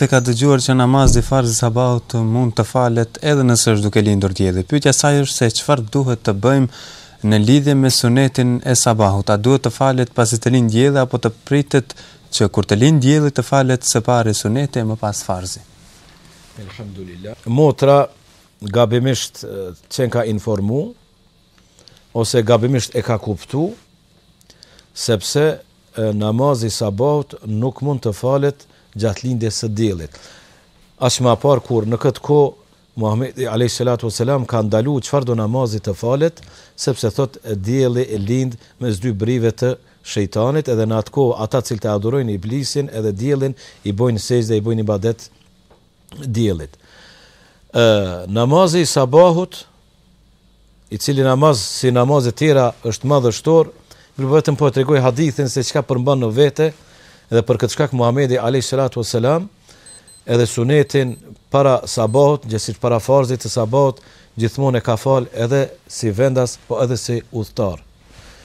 Se ka dëgjuar që namazi farz i sabahut mund të falet edhe nëse është duke lindur dielli. Pyetja e saj është se çfarë duhet të bëjmë në lidhje me sunetin e sabahut. A duhet të falet pasi të lind dielli apo të pritet që kur të lind dielli të falet së pari suneti e më pas farzi? Elhamdulillah. Motra gabimisht qenka informu ose gabimisht e ka kuptu. Sepse namazi i sabahut nuk mund të falet gjatë lindjes së diellit. Asnjë farz, kur në këtë kohë Muhamedi alayhi salatu wasalam ka ndaluar çfarëdo namazi të falet, sepse thotë dielli lind mes dy brive të shejtanit edhe në atë kohë ata të cilët e adhurojnë iblisin edhe diellin i bojnë sexhde i bojnë ibadet diellit. Ë namazi i sabahut i cili namaz si namazet tjera është madhështor, mirëpo vetëm po e tregoj hadithin se çka përmban në vete dhe për këtë shkak Muhamedi alayhi salatu wasalam edhe sunetin para sabahut, gjegjësisht para farzit të sabahut, gjithmonë e ka fal edhe si vendas, po edhe si udhëtar.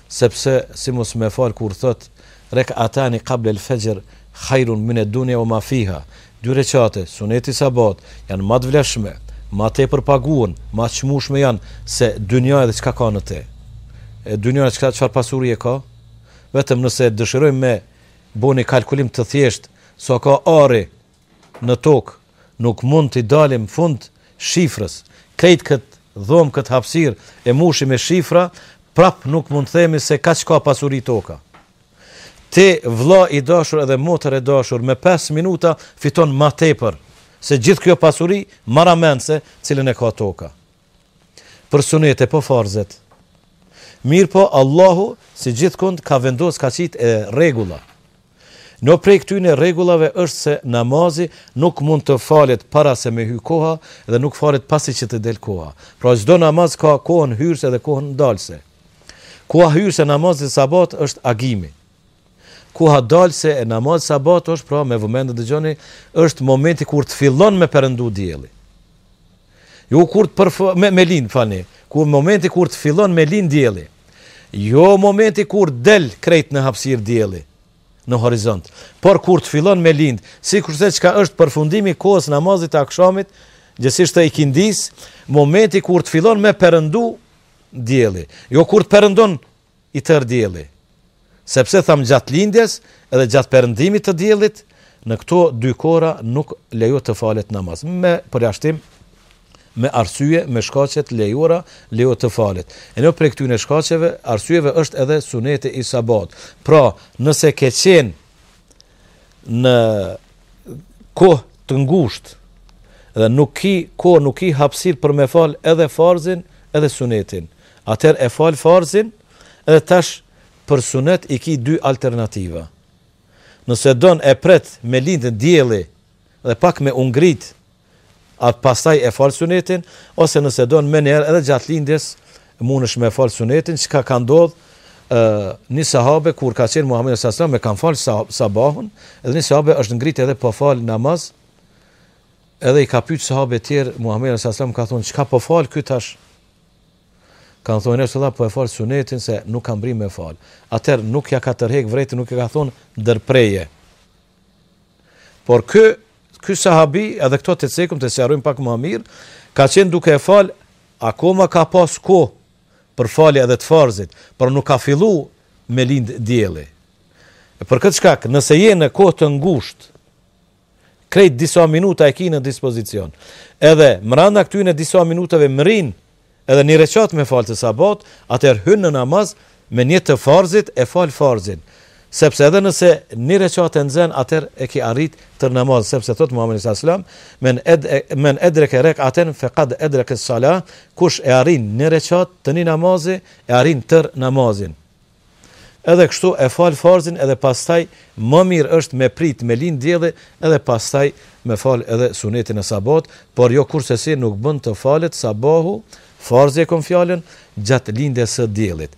sepse si mos me fal kur thot Rek'atani qabl el fejr khairun min e dunya wa ma fiha, dy rekate, suneti sabahut, janë ma të vlefshme, ma tepër paguhen, ma të çmushme janë se dynjaja dhe çka ka në te. E dynjaja çka çfarë pasurie ka? Vetëm nëse dëshirojmë me bo një kalkulim të thjesht, sa ka ari në tokë nuk mund t'i dalim fund shifrës krejt kët dhomë kët hapsirë e mushim me shifra prap nuk mund themi se kaq ka pasuri toka ti vlla i dashur edhe motër e dashur me pesë minuta fiton ma tepër se gjith kjo pasuri marramendëse cilën e ka toka. Për sunete po farzet. Mirpo Allahu si gjithkund ka vendos ka qit edhe rregulla. Njo prej këtyne rregullave është se namazi nuk mund të falet para se me hy koha dhe nuk falet pasi që të del koha. Pra çdo namaz ka kohën hyrëse dhe kohën dalëse. Koha hyrëse e namazit sabahut është agimi. Koha dalëse e namazit sabahut është pra me vëmendje dëgjoni është momenti kur të fillon me perëndu dielli. Jo kur të përf... me, me lind, falni. Kur momenti kur të fillon me lind dielli. Jo momenti kur del krejt në hapsirë dielli në horizont. Por kur të fillon me lind, sikurse çka është përfundimi i kohës namazit të akshamit, gjegjësisht të ikindisë, momenti kur të fillon me perëndu dielli. Jo kur të perëndon i tërë dielli, sepse thamë gjatë lindjes edhe gjatë perëndimit të diellit në këto dy kohra nuk lejohet të falet namaz, me përjashtim me arsye, me shkaqe të lejuara lejohet të falet. E një prej këtyre shkaqeve, arsyeve është edhe suneti i sabahut. Pra, nëse ke qenë në kohë të ngushtë dhe nuk ki kohë, nuk ki hapësirë për me fal edhe farzin edhe sunetin. Atëherë e fal farzin edhe tash për sunet i ki dy alternativa. Nëse don e pret me lindë dielli dhe pak me u ngrit, E pastaj e fal sunetin, ose nëse don menjëherë edhe gjatë lindjes mundesh me fal sunetin, çka ka ndodh me një sahabe kur ka qenë Muhamedi sallallahu alaihi wasallam e kanë fal sabahun, edhe një sahabe është ngrit edhe po fal namaz. Edhe i ka pyet sahabet tjerë Muhamedi sallallahu alaihi wasallam ka thonë çka po fal ky tash? Kanë thonë nëse dha po e fal sunetin se nuk ka mbrri me fal. Atëherë nuk ja ka tërhek vërejtjen, nuk i ka thonë ndërpreje. Por ky ky sahabi edhe këto ta cekum të sqarojmë pak më mirë, ka qenë duke e fal akoma ka pas kohë për falje edhe të farzit, por nuk ka fillu me lind dielli. E për këtë shkak, nëse je në kohë të ngushtë, krejt disa minuta e ki në dispozicion. Edhe mranda këtyne disa minutave mrrin edhe një rekat me fal të sabahut, atëherë hyn në namaz me nijet të farzit e fal farzin, sepse edhe nëse një rekat e nxen atëherë e ki arrit tër namazin, sepse thot Muhamedi sallallahu alaihi wasallam, men ed men edreke rekaten feqad edreke salah, kush e arrin një rekat të një namazi, e arrin tër namazin. Edhe kështu e fal farzin edhe pastaj më mirë është me prit me lind dielli edhe pastaj me fal edhe sunetin e sabahut por jo kurrsesi nuk bën të falet sabahu farzi e kom fjalën gjatë lindjes së diellit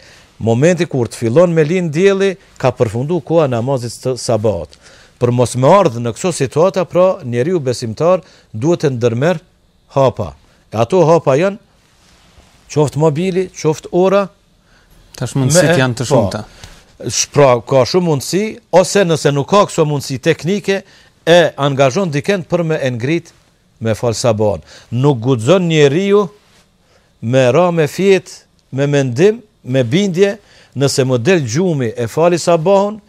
momenti kur të fillon me lind dielli ka përfundu koha e namazit të sabahut për mos me ardh në këso situata pra njeriu besimtar duhet të ndërmerr hapa e ato hapa janë qoftë mobili qoftë ora Tash mundësit janë të shumta. Pra, ka shumë mundësi, ose nëse nuk ka këso mundësi teknike, e angazhon dikend për me e ngrit me falë sabahun. Nuk guxon njeriu me ra me fjet, me mendim, me bindje, nëse më del gjumi e fali sabahun,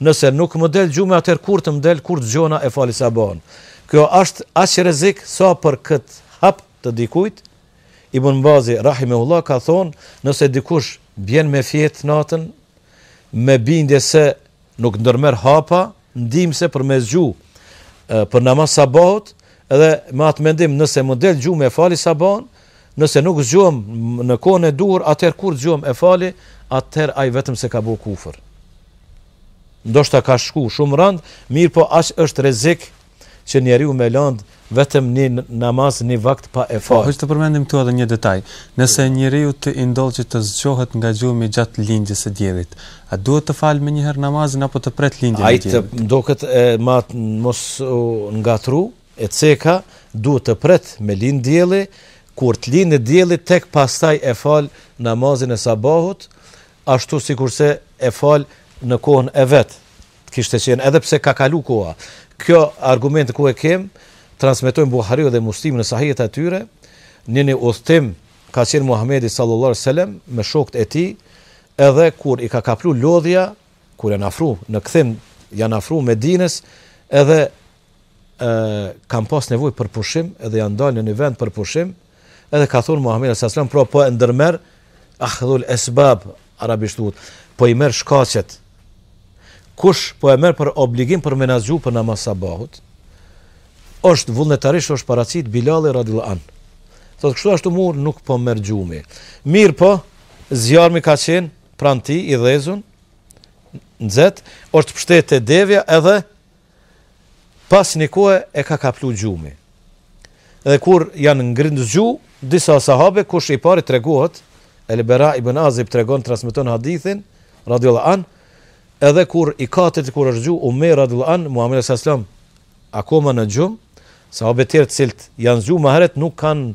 nëse nuk më del gjumi atër kur të më del, kur të zgjona e fali sabahun. Kjo është aq rrezik sa për këtë hap të dikujt, Ibn Bazi rahimehullah ka thonë, nëse dikush bjen me fjetë natën, me bindje se nuk ndërmerr hapa ndihmëse për m'u zgju për namaz të sabahut, dhe me atë mendim nëse më del gjumi e fali sabahun, nëse nuk zgjohem në kohën e duhur, atëherë kur zgjohem e fali, atëherë ai vetëm se ka bërë kufër. Ndoshta ka shku shumë rënd, mirëpo aq është rrezik që njeriu me lënë vetëm një namaz një vakt pa e fal. Po, edhe të përmendim këtu edhe një detaj. Nëse njeriu t'i ndodh që të zgjohet nga gjumi gjatë lindjes së diellit, a duhet të fal menjëherë namazin apo të pret lindjen e diellit? Ajtë do këtë e ma, të mos ngatrru, e ceka, duhet të pret me lind dielli, kur të lind dielli, tek pastaj e fal namazin e sabahut, ashtu sikurse e fal në kohën e vet. Të kishte qenë edhe pse ka kalu koha. Kjo argument ku e kem, transmetojnë Buhariu dhe Muslimi në Sahihet e tyre, në një udhëtim ka qenë Muhamedi sallallahu alaihi wasallam me shokët e tij, edhe kur i ka kaplu lodhja, kur janë afru në kthim janë afru Medinës, edhe e kanë pas nevojë për pushim edhe janë ndalë në një vend për pushim edhe ka thonë Muhamedi sallallahu alajhi wasallam pra po e ndërmerr akhdhul esbab arabisht thot po i merr shkaqet kush po e merr për obligim për me na zgju për namaz sabahut është vullnetarisht është paraqit Bilali radhiyallahu an thot kështu ashtu mu nuk po merr gjumi mirëpo zjarmi ka qenë pranë tij i ndezun nxehtë është pshtet te devja edhe Pas një kohe e ka kaplu gjumi. Dhe kur janë ngrit, zgju disa sahabe, kush i pari tregohet, Elbera ibn Azib tregon transmeton hadithin, radiallahu an, edhe kur i katërti kur është zgju Umer radiallahu an, Muhamedi sallallahu alaihi wasallam akoma në gjumë, sahabët tjerë të cilët janë zgju më herët nuk kanë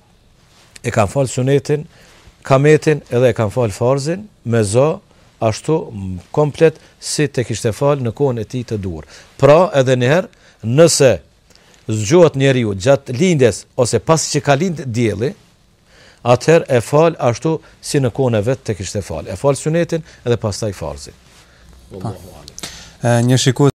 e kanë fal sunetin, kametin edhe e kanë fal farzin, me zë, ashtu komplet si të kishte fal në kohën e tij të duhur. Pra edhe njëherë, nëse zgjohet njeriu gjatë lindjes, ose pas që ka lind dielli, atëherë e fal ashtu si në kohën e vet ta kishte fal. E fal sunetin edhe pastaj farzin. Një shikues.